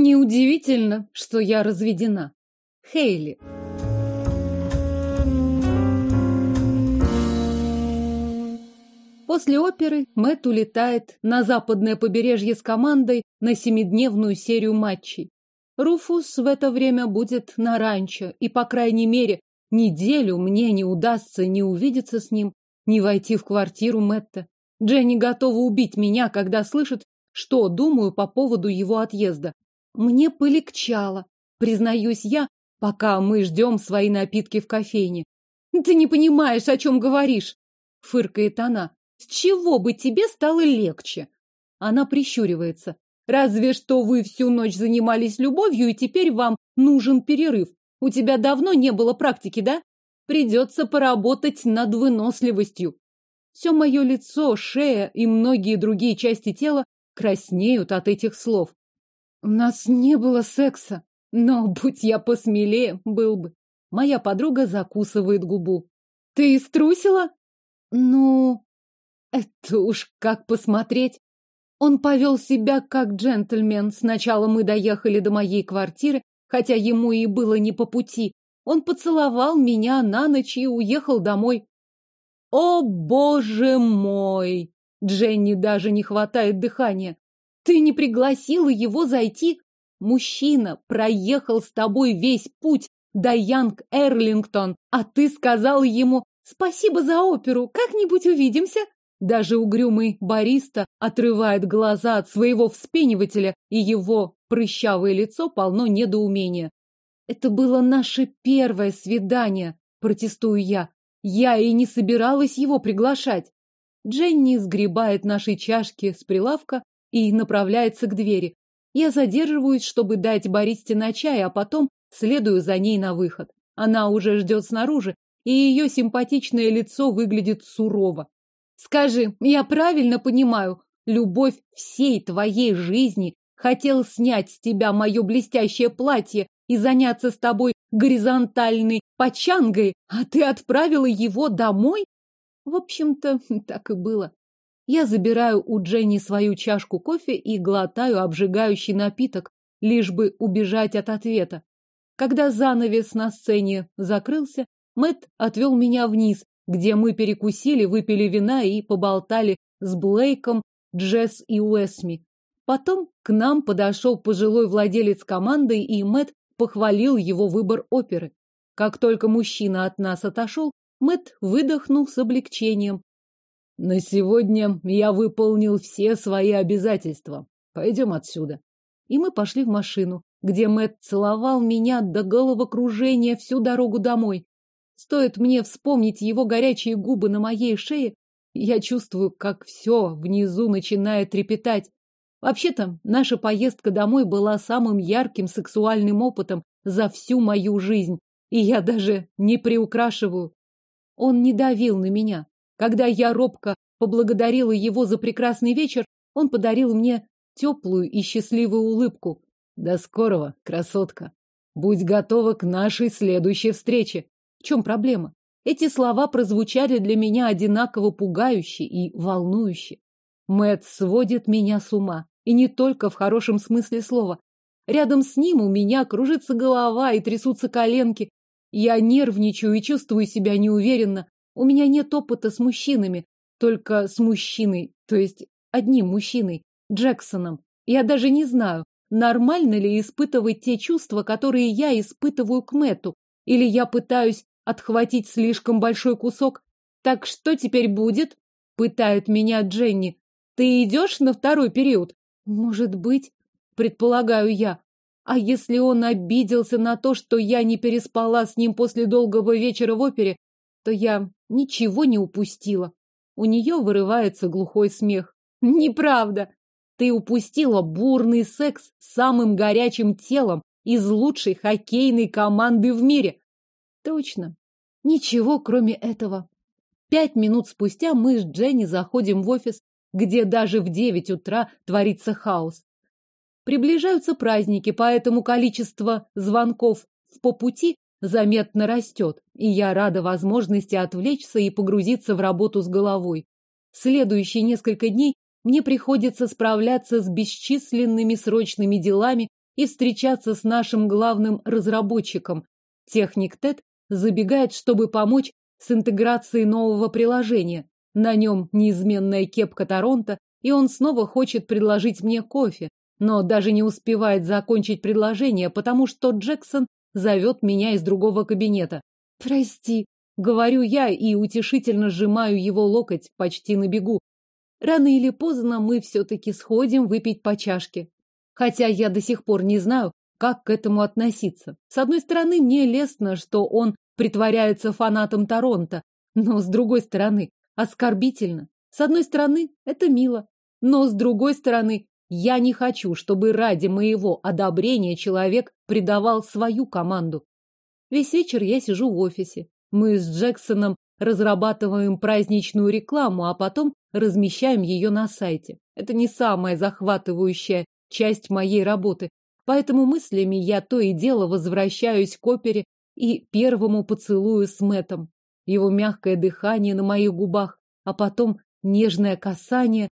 Неудивительно, что я разведена. Хейли. После оперы Мэтт улетает на западное побережье с командой на семидневную серию матчей. Руфус в это время будет на ранчо, и, по крайней мере, неделю мне не удастся ни увидеться с ним, ни войти в квартиру Мэтта. Дженни готова убить меня, когда слышит, что думаю по поводу его отъезда. Мне полегчало, признаюсь я, пока мы ждем свои напитки в кофейне. Ты не понимаешь, о чем говоришь, фыркает она. С чего бы тебе стало легче? Она прищуривается. Разве что вы всю ночь занимались любовью, и теперь вам нужен перерыв. У тебя давно не было практики, да? Придется поработать над выносливостью. Все мое лицо, шея и многие другие части тела краснеют от этих слов. У нас не было секса, но, будь я посмелее, был бы. Моя подруга закусывает губу. Ты струсила? Ну, это уж как посмотреть. Он повел себя как джентльмен. Сначала мы доехали до моей квартиры, хотя ему и было не по пути. Он поцеловал меня на ночь и уехал домой. О, боже мой! Дженни даже не хватает дыхания. Ты не пригласила его зайти? Мужчина проехал с тобой весь путь до Янг Эрлингтон, а ты сказал ему «Спасибо за оперу, как-нибудь увидимся». Даже угрюмый бариста отрывает глаза от своего вспенивателя, и его прыщавое лицо полно недоумения. Это было наше первое свидание, протестую я. Я и не собиралась его приглашать. Дженни сгребает наши чашки с прилавка и направляется к двери. Я задерживаюсь, чтобы дать баристе на чай, а потом следую за ней на выход. Она уже ждет снаружи, и ее симпатичное лицо выглядит сурово. Скажи, я правильно понимаю, любовь всей твоей жизни хотел снять с тебя мое блестящее платье и заняться с тобой горизонтальной почангой, а ты отправила его домой? В общем-то, так и было. Я забираю у Дженни свою чашку кофе и глотаю обжигающий напиток, лишь бы убежать от ответа. Когда занавес на сцене закрылся, Мэт отвел меня вниз, где мы перекусили, выпили вина и поболтали с Блейком, Джесс и Уэсми. Потом к нам подошел пожилой владелец команды, и Мэт похвалил его выбор оперы. Как только мужчина от нас отошел, Мэт выдохнул с облегчением. На сегодня я выполнил все свои обязательства. Пойдем отсюда. И мы пошли в машину, где Мэт целовал меня до головокружения всю дорогу домой. Стоит мне вспомнить его горячие губы на моей шее, я чувствую, как все внизу начинает трепетать. Вообще-то, наша поездка домой была самым ярким сексуальным опытом за всю мою жизнь, и я даже не приукрашиваю. Он не давил на меня. Когда я робко поблагодарила его за прекрасный вечер, он подарил мне теплую и счастливую улыбку. До скорого, красотка. Будь готова к нашей следующей встрече. В чем проблема? Эти слова прозвучали для меня одинаково пугающе и волнующе. Мэт сводит меня с ума, и не только в хорошем смысле слова. Рядом с ним у меня кружится голова и трясутся коленки. Я нервничаю и чувствую себя неуверенно. У меня нет опыта с мужчинами, только с мужчиной, то есть одним мужчиной, Джексоном. Я даже не знаю, нормально ли испытывать те чувства, которые я испытываю к Мэту, или я пытаюсь отхватить слишком большой кусок. Так что теперь будет? Пытает меня Дженни. Ты идешь на второй период? Может быть, предполагаю я. А если он обиделся на то, что я не переспала с ним после долгого вечера в опере, то я ничего не упустила. У нее вырывается глухой смех. Неправда. Ты упустила бурный секс с самым горячим телом из лучшей хоккейной команды в мире. Точно. Ничего, кроме этого. Пять минут спустя мы с Дженни заходим в офис, где даже в девять утра творится хаос. Приближаются праздники, поэтому количество звонков по пути заметно растет, и я рада возможности отвлечься и погрузиться в работу с головой. Следующие несколько дней мне приходится справляться с бесчисленными срочными делами и встречаться с нашим главным разработчиком. Техник Тед забегает, чтобы помочь с интеграцией нового приложения. На нем неизменная кепка Торонто, и он снова хочет предложить мне кофе, но даже не успевает закончить предложение, потому что Джексон зовет меня из другого кабинета. «Прости», — говорю я и утешительно сжимаю его локоть почти на бегу. Рано или поздно мы все-таки сходим выпить по чашке. Хотя я до сих пор не знаю, как к этому относиться. С одной стороны, мне лестно, что он притворяется фанатом Торонто, но с другой стороны, оскорбительно. С одной стороны, это мило, но с другой стороны, я не хочу, чтобы ради моего одобрения человек предавал свою команду. Весь вечер я сижу в офисе. Мы с Джексоном разрабатываем праздничную рекламу, а потом размещаем ее на сайте. Это не самая захватывающая часть моей работы, поэтому мыслями я то и дело возвращаюсь к опере и первому поцелую с Мэтом. Его мягкое дыхание на моих губах, а потом нежное касание.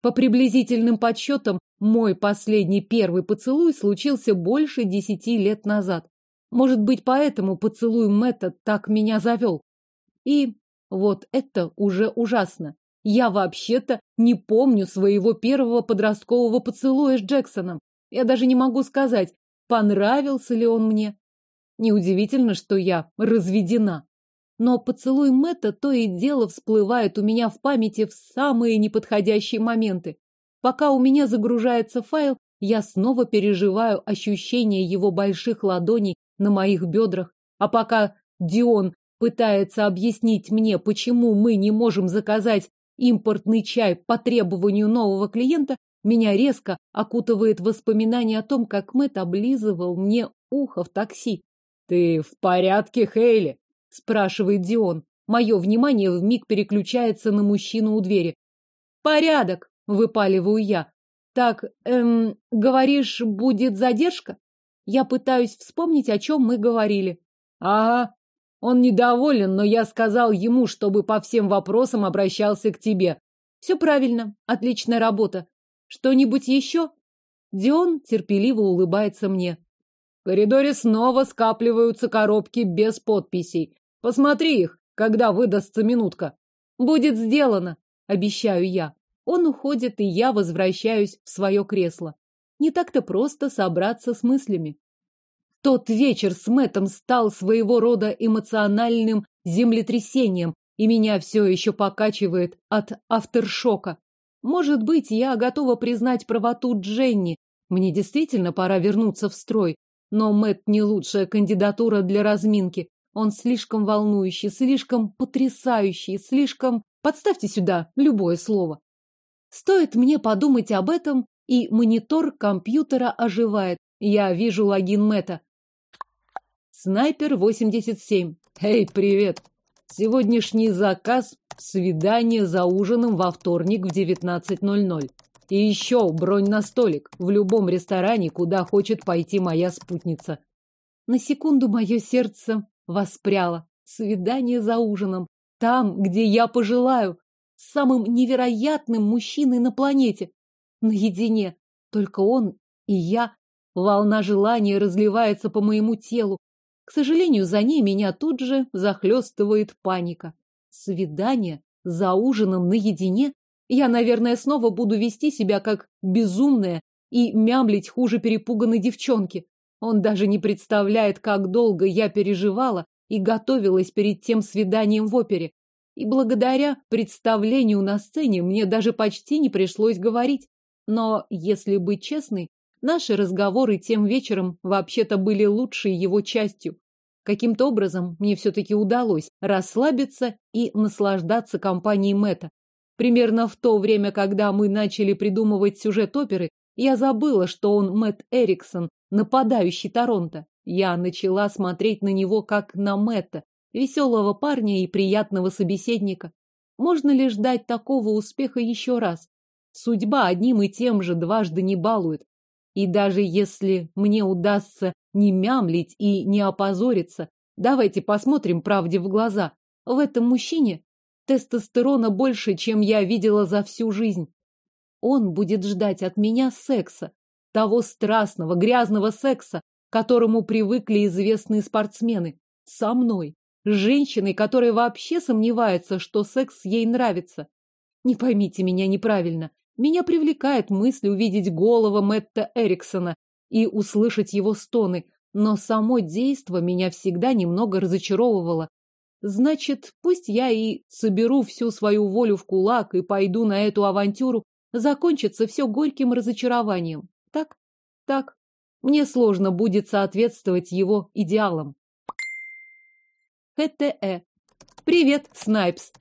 По приблизительным подсчетам, мой последний первый поцелуй случился больше десяти лет назад. Может быть, поэтому поцелуй Мэтта так меня завел. И вот это уже ужасно. Я вообще-то не помню своего первого подросткового поцелуя с Джексоном. Я даже не могу сказать, понравился ли он мне. Неудивительно, что я разведена. Но поцелуй Мэтта то и дело всплывает у меня в памяти в самые неподходящие моменты. Пока у меня загружается файл, я снова переживаю ощущение его больших ладоней на моих бедрах. А пока Дион пытается объяснить мне, почему мы не можем заказать импортный чай по требованию нового клиента, меня резко окутывает воспоминание о том, как Мэтт облизывал мне ухо в такси. «Ты в порядке, Хейли?» – спрашивает Дион. Мое внимание вмиг переключается на мужчину у двери. «Порядок!» – выпаливаю я. «Так, эм, говоришь, будет задержка?» Я пытаюсь вспомнить, о чем мы говорили. Ага. Он недоволен, но я сказал ему, чтобы по всем вопросам обращался к тебе. Все правильно. Отличная работа. Что-нибудь еще? Дион терпеливо улыбается мне. В коридоре снова скапливаются коробки без подписей. Посмотри их, когда выдастся минутка. Будет сделано, обещаю я. Он уходит, и я возвращаюсь в свое кресло. Не так-то просто собраться с мыслями. Тот вечер с Мэттом стал своего рода эмоциональным землетрясением, и меня все еще покачивает от авторшока. Может быть, я готова признать правоту Дженни. Мне действительно пора вернуться в строй. Но Мэтт не лучшая кандидатура для разминки. Он слишком волнующий, слишком потрясающий, слишком... Подставьте сюда любое слово. Стоит мне подумать об этом, и монитор компьютера оживает. Я вижу логин Мэтта. Снайпер 87. Эй, привет. Сегодняшний заказ – свидание за ужином во вторник в 19.00. И еще бронь на столик в любом ресторане, куда хочет пойти моя спутница. На секунду мое сердце воспряло. Свидание за ужином. Там, где я пожелаю. С самым невероятным мужчиной на планете наедине. Только он и я. Волна желания разливается по моему телу. К сожалению, за ней меня тут же захлестывает паника. Свидание за ужином наедине? Я, наверное, снова буду вести себя как безумная и мямлить хуже перепуганной девчонки. Он даже не представляет, как долго я переживала и готовилась перед тем свиданием в опере. И благодаря представлению на сцене мне даже почти не пришлось говорить. Но, если быть честной, наши разговоры тем вечером вообще-то были лучшей его частью. Каким-то образом мне все-таки удалось расслабиться и наслаждаться компанией Мэтта. Примерно в то время, когда мы начали придумывать сюжет оперы, я забыла, что он Мэтт Эриксон, нападающий Торонто. Я начала смотреть на него как на Мэтта, веселого парня и приятного собеседника. Можно ли ждать такого успеха еще раз? Судьба одним и тем же дважды не балует. И даже если мне удастся не мямлить и не опозориться, давайте посмотрим правде в глаза. В этом мужчине тестостерона больше, чем я видела за всю жизнь. Он будет ждать от меня секса. того страстного, грязного секса, к которому привыкли известные спортсмены. Со мной. Женщиной, которая вообще сомневается, что секс ей нравится. Не поймите меня неправильно. Меня привлекает мысль увидеть голову Мэтта Эриксона и услышать его стоны, но само действо меня всегда немного разочаровывало. Значит, пусть я и соберу всю свою волю в кулак и пойду на эту авантюру, закончится все горьким разочарованием. Так? Так. Мне сложно будет соответствовать его идеалам. ХТЭ. Привет, Снайпс.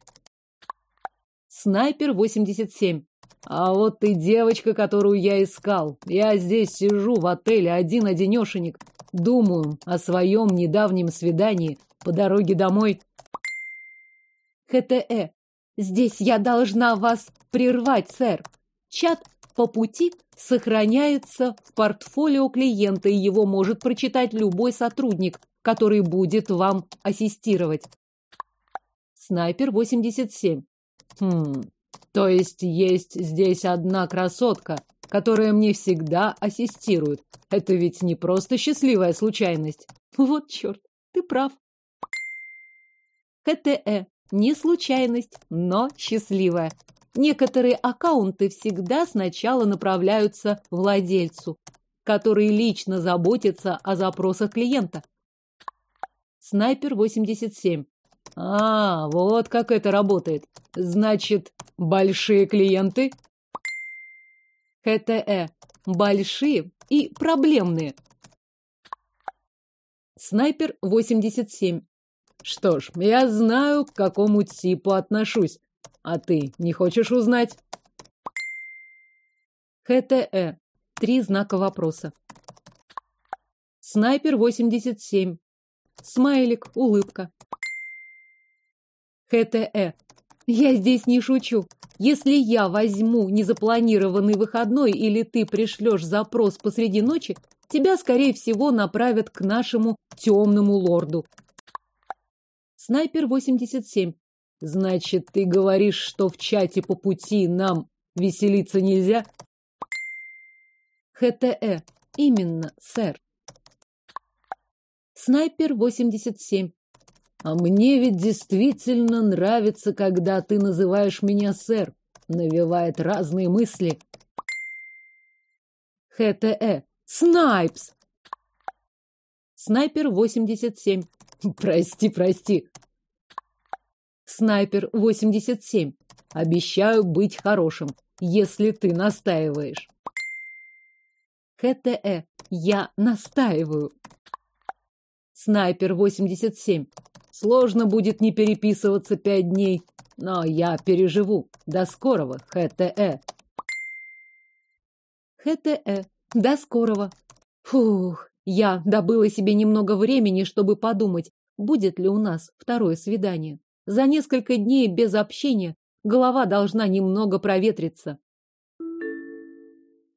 Снайпер 87. А вот ты девочка, которую я искал. Я здесь сижу в отеле один-одинешенек. Думаю о своем недавнем свидании по дороге домой. ХТЭ. Здесь я должна вас прервать, сэр. Чат по пути сохраняется в портфолио клиента, и его может прочитать любой сотрудник, который будет вам ассистировать. Снайпер 87. Хм, то есть есть здесь одна красотка, которая мне всегда ассистирует. Это ведь не просто счастливая случайность. Вот черт, ты прав. ХТЭ. Не случайность, но счастливая. Некоторые аккаунты всегда сначала направляются владельцу, который лично заботится о запросах клиента. Снайпер 87. А, вот как это работает. Значит, большие клиенты? ХТЭ. Большие и проблемные. Снайпер 87. Что ж, я знаю, к какому типу отношусь. А ты не хочешь узнать? ХТЭ. Три знака вопроса. Снайпер 87. Смайлик, улыбка. ХТЭ. Я здесь не шучу. Если я возьму незапланированный выходной или ты пришлешь запрос посреди ночи, тебя, скорее всего, направят к нашему темному лорду. Снайпер 87. Значит, ты говоришь, что в чате по пути нам веселиться нельзя? ХТЭ. Именно, сэр. Снайпер 87. А мне ведь действительно нравится, когда ты называешь меня сэр. Навевает разные мысли. ХТЭ. Снайпс. Снайпер 87. Прости, прости. Снайпер 87. Обещаю быть хорошим, если ты настаиваешь. ХТЭ. Я настаиваю. Снайпер 87. Сложно будет не переписываться пять дней, но я переживу. До скорого, ХТЭ. ХТЭ. До скорого. Фух, я добыла себе немного времени, чтобы подумать, будет ли у нас второе свидание. За несколько дней без общения голова должна немного проветриться.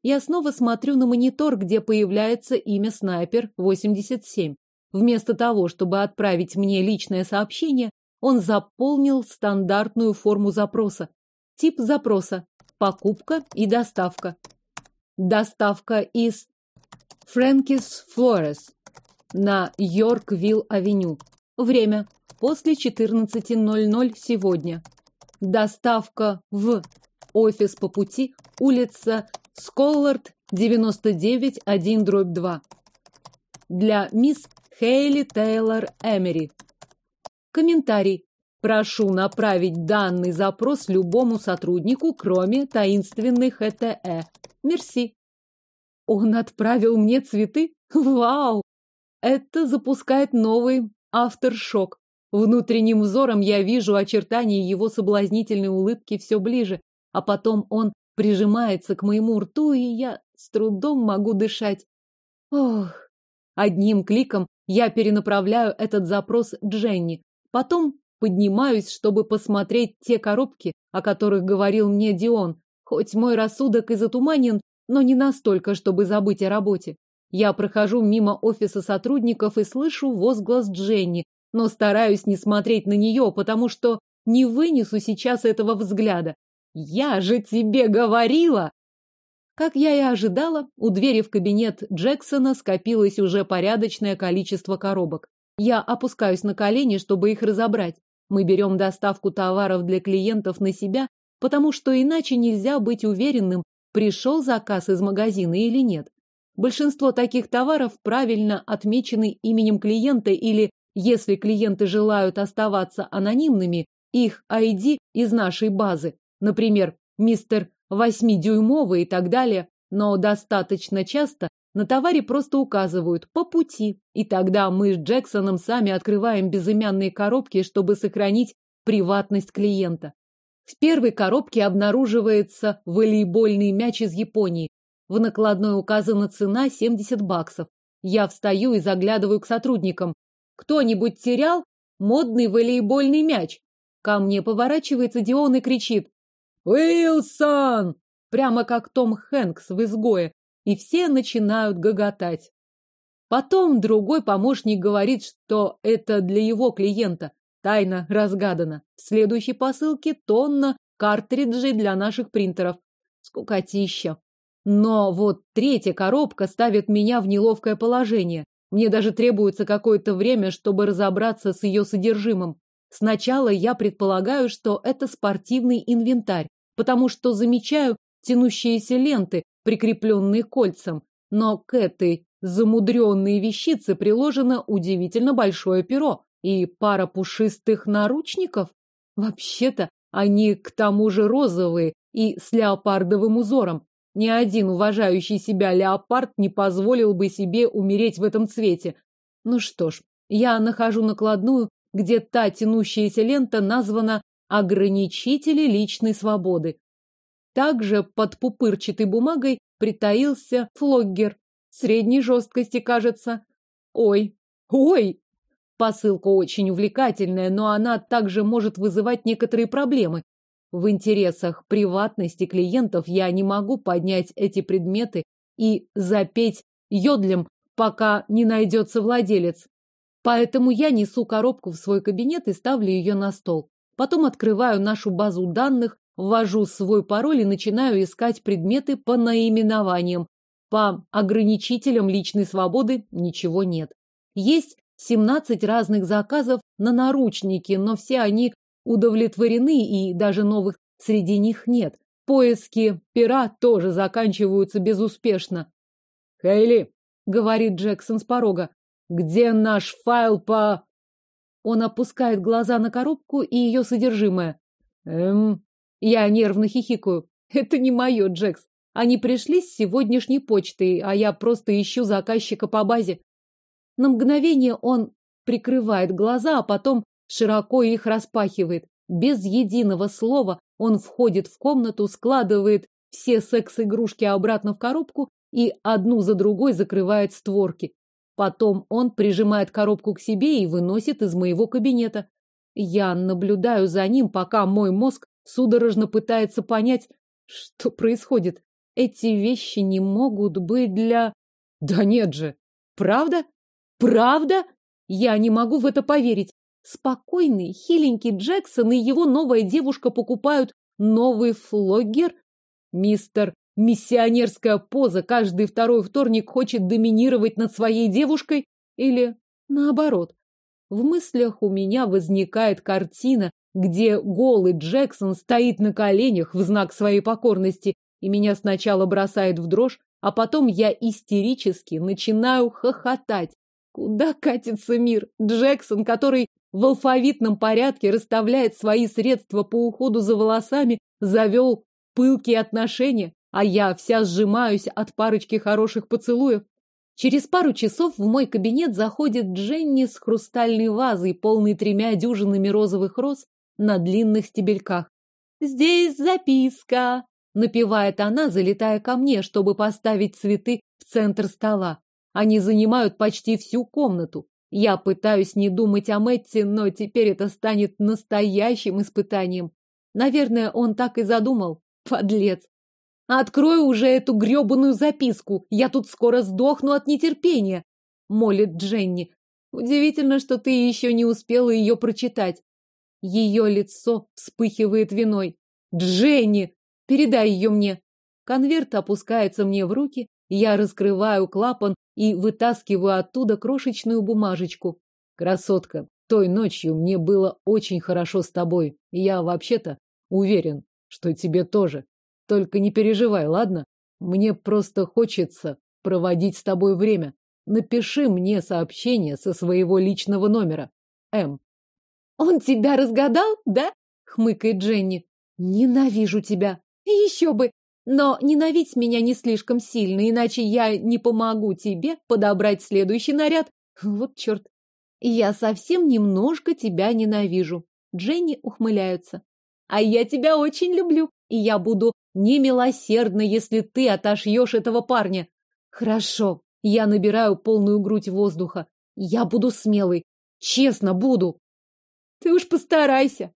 Я снова смотрю на монитор, где появляется имя снайпер 87. Вместо того, чтобы отправить мне личное сообщение, он заполнил стандартную форму запроса. Тип запроса – покупка и доставка. Доставка из Фрэнкис Флорес на Йорквилл-авеню. Время после 14.00 сегодня. Доставка в офис по пути, улица Сколлард, 99-1-2. Для мисс Хейли Тейлор Эмери. Комментарий. Прошу направить данный запрос любому сотруднику, кроме таинственных ЭТЭ. Мерси. Он отправил мне цветы? Вау! Это запускает новый авторшок. Внутренним взором я вижу очертания его соблазнительной улыбки все ближе, а потом он прижимается к моему рту, и я с трудом могу дышать. Ох! Одним кликом я перенаправляю этот запрос Дженни. Потом поднимаюсь, чтобы посмотреть те коробки, о которых говорил мне Дион. Хоть мой рассудок и затуманен, но не настолько, чтобы забыть о работе. Я прохожу мимо офиса сотрудников и слышу возглас Дженни, но стараюсь не смотреть на нее, потому что не вынесу сейчас этого взгляда. Я же тебе говорила! Как я и ожидала, у двери в кабинет Джексона скопилось уже порядочное количество коробок. Я опускаюсь на колени, чтобы их разобрать. Мы берем доставку товаров для клиентов на себя, потому что иначе нельзя быть уверенным, пришел заказ из магазина или нет. Большинство таких товаров правильно отмечены именем клиента или, если клиенты желают оставаться анонимными, их ID из нашей базы. Например, мистер восьмидюймовый и так далее. Но достаточно часто на товаре просто указывают по пути, и тогда мы с Джексоном сами открываем безымянные коробки, чтобы сохранить приватность клиента. В первой коробке обнаруживается волейбольный мяч из Японии. В накладной указана цена 70 баксов. Я встаю и заглядываю к сотрудникам. Кто-нибудь терял модный волейбольный мяч? Ко мне поворачивается Дион и кричит. «Уилсон!» Прямо как Том Хэнкс в «Изгое». И все начинают гоготать. Потом другой помощник говорит, что это для его клиента. Тайна разгадана. В следующей посылке тонна картриджей для наших принтеров. Скукотища. Но вот третья коробка ставит меня в неловкое положение. Мне даже требуется какое-то время, чтобы разобраться с ее содержимым. Сначала я предполагаю, что это спортивный инвентарь, потому что замечаю тянущиеся ленты, прикрепленные кольцам. Но к этой замудренной вещице приложено удивительно большое перо и пара пушистых наручников. Вообще-то они к тому же розовые и с леопардовым узором. Ни один уважающий себя леопард не позволил бы себе умереть в этом цвете. Ну что ж, я нахожу накладную, где та тянущаяся лента названа «Ограничители личной свободы». Также под пупырчатой бумагой притаился флоггер. Средней жесткости, кажется. Ой, ой! Посылка очень увлекательная, но она также может вызывать некоторые проблемы. В интересах приватности клиентов я не могу поднять эти предметы и запеть йодлем, пока не найдется владелец. Поэтому я несу коробку в свой кабинет и ставлю ее на стол. Потом открываю нашу базу данных, ввожу свой пароль и начинаю искать предметы по наименованиям. По ограничителям личной свободы ничего нет. Есть 17 разных заказов на наручники, но все они удовлетворены и даже новых среди них нет. Поиски пера тоже заканчиваются безуспешно. «Хейли», — говорит Джексон с порога, — «где наш файл по...» Он опускает глаза на коробку и ее содержимое. «Эм...» Я нервно хихикаю. «Это не мое, Джекс. Они пришли с сегодняшней почтой, а я просто ищу заказчика по базе». На мгновение он прикрывает глаза, а потом широко их распахивает. Без единого слова он входит в комнату, складывает все секс-игрушки обратно в коробку и одну за другой закрывает створки. Потом он прижимает коробку к себе и выносит из моего кабинета. Я наблюдаю за ним, пока мой мозг судорожно пытается понять, что происходит. Эти вещи не могут быть для... Да нет же! Правда? Правда? Я не могу в это поверить. Спокойный, хиленький Джексон и его новая девушка покупают новый флоггер. Мистер миссионерская поза каждый второй вторник хочет доминировать над своей девушкой или наоборот. В мыслях у меня возникает картина, где голый Джексон стоит на коленях в знак своей покорности, и меня сначала бросает в дрожь, а потом я истерически начинаю хохотать. Куда катится мир? Джексон, который в алфавитном порядке расставляет свои средства по уходу за волосами, завел пылкие отношения, а я вся сжимаюсь от парочки хороших поцелуев. Через пару часов в мой кабинет заходит Дженни с хрустальной вазой, полной тремя дюжинами розовых роз на длинных стебельках. «Здесь записка!» — напевает она, залетая ко мне, чтобы поставить цветы в центр стола. Они занимают почти всю комнату. Я пытаюсь не думать о Мэтте, но теперь это станет настоящим испытанием. Наверное, он так и задумал. Подлец. Открой уже эту грёбаную записку. Я тут скоро сдохну от нетерпения, молит Дженни. Удивительно, что ты еще не успела ее прочитать. Ее лицо вспыхивает виной. Дженни, передай ее мне. Конверт опускается мне в руки, я раскрываю клапан и вытаскиваю оттуда крошечную бумажечку. Красотка, той ночью мне было очень хорошо с тобой. Я вообще-то уверен, что тебе тоже. Только не переживай, ладно? Мне просто хочется проводить с тобой время. Напиши мне сообщение со своего личного номера. М. Он тебя разгадал, да? Хмыкает Дженни. Ненавижу тебя. Еще бы. Но ненавидь меня не слишком сильно, иначе я не помогу тебе подобрать следующий наряд. Вот черт. Я совсем немножко тебя ненавижу. Дженни ухмыляются. А я тебя очень люблю, и я буду немилосердна, если ты отошьешь этого парня. Хорошо. Я набираю полную грудь воздуха. Я буду смелой. Честно буду. Ты уж постарайся.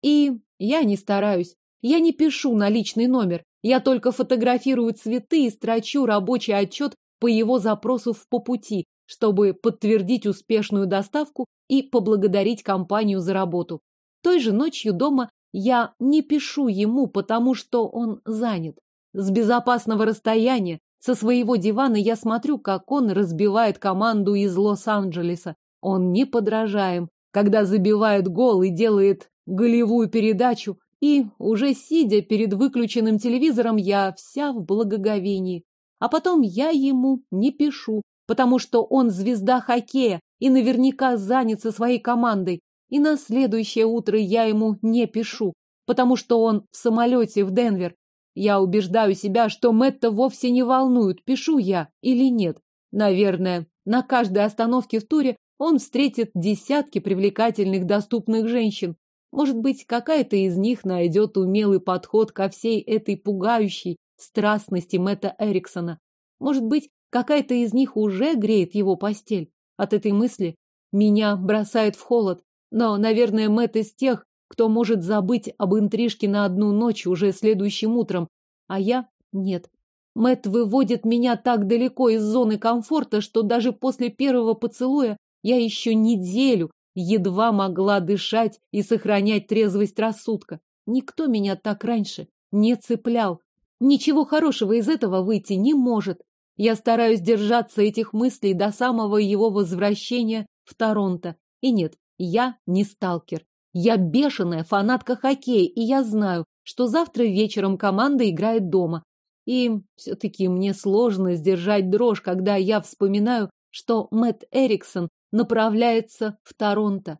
И я не стараюсь. Я не пишу на личный номер. Я только фотографирую цветы и строчу рабочий отчет по его запросу в по пути, чтобы подтвердить успешную доставку и поблагодарить компанию за работу. Той же ночью дома я не пишу ему, потому что он занят. С безопасного расстояния, со своего дивана я смотрю, как он разбивает команду из Лос-Анджелеса. Он неподражаем, когда забивает гол и делает голевую передачу, и, уже сидя перед выключенным телевизором, я вся в благоговении. А потом я ему не пишу, потому что он звезда хоккея и наверняка занят со своей командой. И на следующее утро я ему не пишу, потому что он в самолете в Денвер. Я убеждаю себя, что Мэтта вовсе не волнует, пишу я или нет. Наверное, на каждой остановке в туре он встретит десятки привлекательных доступных женщин, может быть, какая-то из них найдет умелый подход ко всей этой пугающей страстности Мэтта Эриксона. Может быть, какая-то из них уже греет его постель. От этой мысли меня бросает в холод. Но, наверное, Мэтт из тех, кто может забыть об интрижке на одну ночь уже следующим утром. А я нет. Мэтт выводит меня так далеко из зоны комфорта, что даже после первого поцелуя я еще неделю едва могла дышать и сохранять трезвость рассудка. Никто меня так раньше не цеплял. Ничего хорошего из этого выйти не может. Я стараюсь держаться этих мыслей до самого его возвращения в Торонто. И нет, я не сталкер. Я бешеная фанатка хоккея, и я знаю, что завтра вечером команда играет дома. И все-таки мне сложно сдержать дрожь, когда я вспоминаю, что Мэтт Эриксон направляется в Торонто.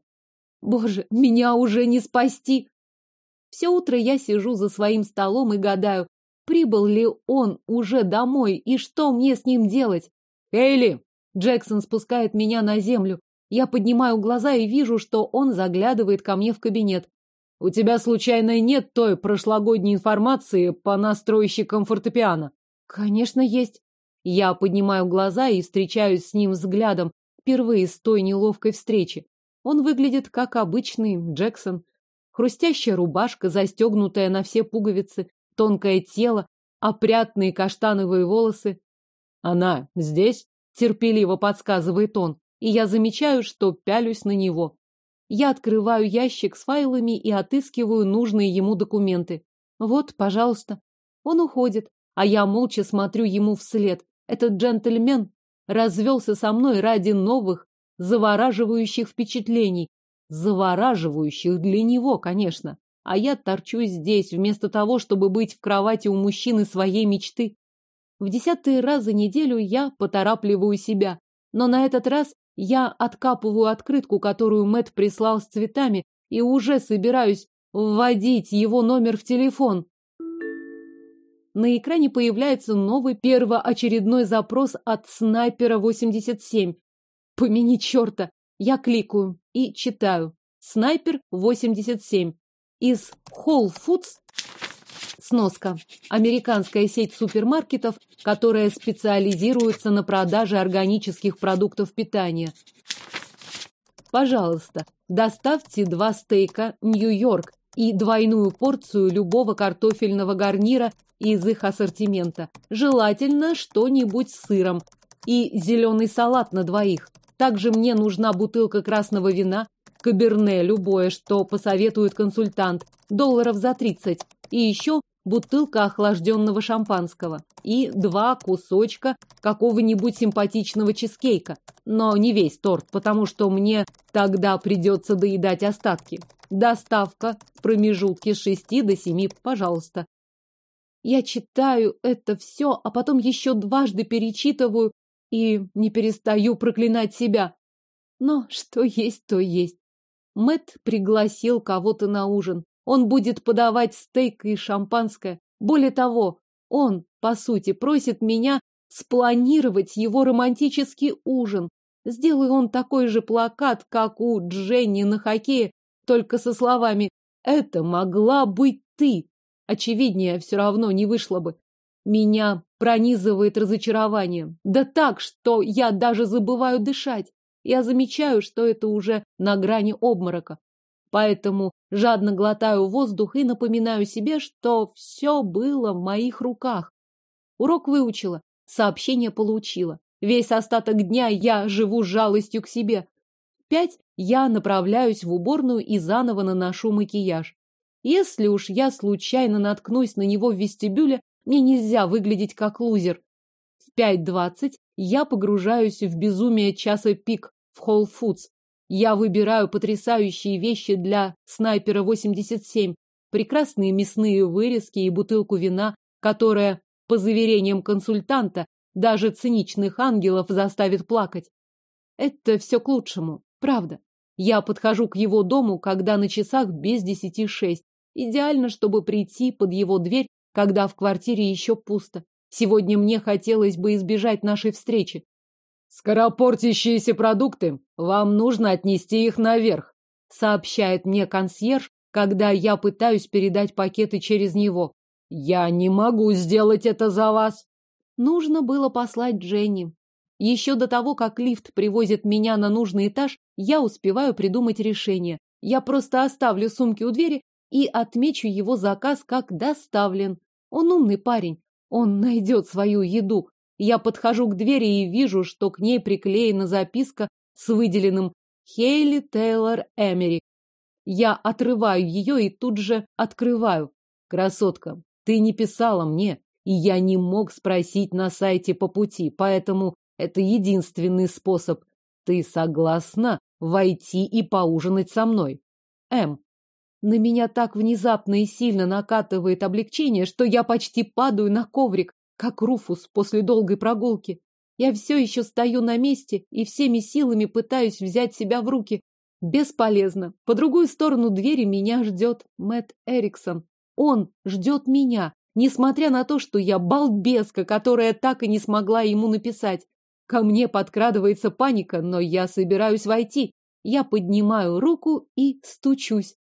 Боже, меня уже не спасти! Все утро я сижу за своим столом и гадаю, прибыл ли он уже домой и что мне с ним делать. Эйли! Джексон спускает меня на землю. Я поднимаю глаза и вижу, что он заглядывает ко мне в кабинет. У тебя, случайно, нет той прошлогодней информации по настройщикам фортепиано? Конечно, есть. Я поднимаю глаза и встречаюсь с ним взглядом, впервые с той неловкой встречи. Он выглядит как обычный Джексон. Хрустящая рубашка, застегнутая на все пуговицы, тонкое тело, опрятные каштановые волосы. Она здесь? Терпеливо подсказывает он, и я замечаю, что пялюсь на него. Я открываю ящик с файлами и отыскиваю нужные ему документы. Вот, пожалуйста. Он уходит, а я молча смотрю ему вслед. Этот джентльмен развелся со мной ради новых, завораживающих впечатлений. Завораживающих для него, конечно. А я торчусь здесь, вместо того, чтобы быть в кровати у мужчины своей мечты. В десятый раз за неделю я поторапливаю себя. Но на этот раз я откапываю открытку, которую Мэт прислал с цветами, и уже собираюсь вводить его номер в телефон на экране появляется новый первоочередной запрос от снайпера 87. Помяни черта! Я кликаю и читаю. Снайпер 87. Из Whole Foods Сноска. Американская сеть супермаркетов, которая специализируется на продаже органических продуктов питания. Пожалуйста, доставьте два стейка Нью-Йорк и двойную порцию любого картофельного гарнира из их ассортимента. Желательно что-нибудь с сыром. И зеленый салат на двоих. Также мне нужна бутылка красного вина, каберне любое, что посоветует консультант, долларов за тридцать. И еще бутылка охлажденного шампанского и два кусочка какого-нибудь симпатичного чизкейка. Но не весь торт, потому что мне тогда придется доедать остатки. Доставка в промежутке с шести до семи, пожалуйста. Я читаю это все, а потом еще дважды перечитываю и не перестаю проклинать себя. Но что есть, то есть. Мэт пригласил кого-то на ужин. Он будет подавать стейк и шампанское. Более того, он, по сути, просит меня спланировать его романтический ужин. Сделай он такой же плакат, как у Дженни на хоккее, только со словами «Это могла быть ты». Очевиднее все равно не вышло бы. Меня пронизывает разочарование. Да так, что я даже забываю дышать. Я замечаю, что это уже на грани обморока. Поэтому жадно глотаю воздух и напоминаю себе, что все было в моих руках. Урок выучила, сообщение получила. Весь остаток дня я живу жалостью к себе. В пять я направляюсь в уборную и заново наношу макияж. Если уж я случайно наткнусь на него в вестибюле, мне нельзя выглядеть как лузер. В пять двадцать я погружаюсь в безумие часа пик в Whole Foods. Я выбираю потрясающие вещи для снайпера 87, прекрасные мясные вырезки и бутылку вина, которая, по заверениям консультанта, даже циничных ангелов заставит плакать. Это все к лучшему, правда. Я подхожу к его дому, когда на часах без десяти шесть. Идеально, чтобы прийти под его дверь, когда в квартире еще пусто. Сегодня мне хотелось бы избежать нашей встречи. «Скоропортящиеся продукты, вам нужно отнести их наверх», сообщает мне консьерж, когда я пытаюсь передать пакеты через него. «Я не могу сделать это за вас». Нужно было послать Дженни. Еще до того, как лифт привозит меня на нужный этаж, я успеваю придумать решение. Я просто оставлю сумки у двери и отмечу его заказ как доставлен. Он умный парень. Он найдет свою еду. Я подхожу к двери и вижу, что к ней приклеена записка с выделенным Хейли Тейлор Эмери. Я отрываю ее и тут же открываю. Красотка, ты не писала мне, и я не мог спросить на сайте по пути, поэтому это единственный способ. Ты согласна войти и поужинать со мной? М. На меня так внезапно и сильно накатывает облегчение, что я почти падаю на коврик как Руфус после долгой прогулки. Я все еще стою на месте и всеми силами пытаюсь взять себя в руки. Бесполезно. По другую сторону двери меня ждет Мэтт Эриксон. Он ждет меня, несмотря на то, что я балбеска, которая так и не смогла ему написать. Ко мне подкрадывается паника, но я собираюсь войти. Я поднимаю руку и стучусь.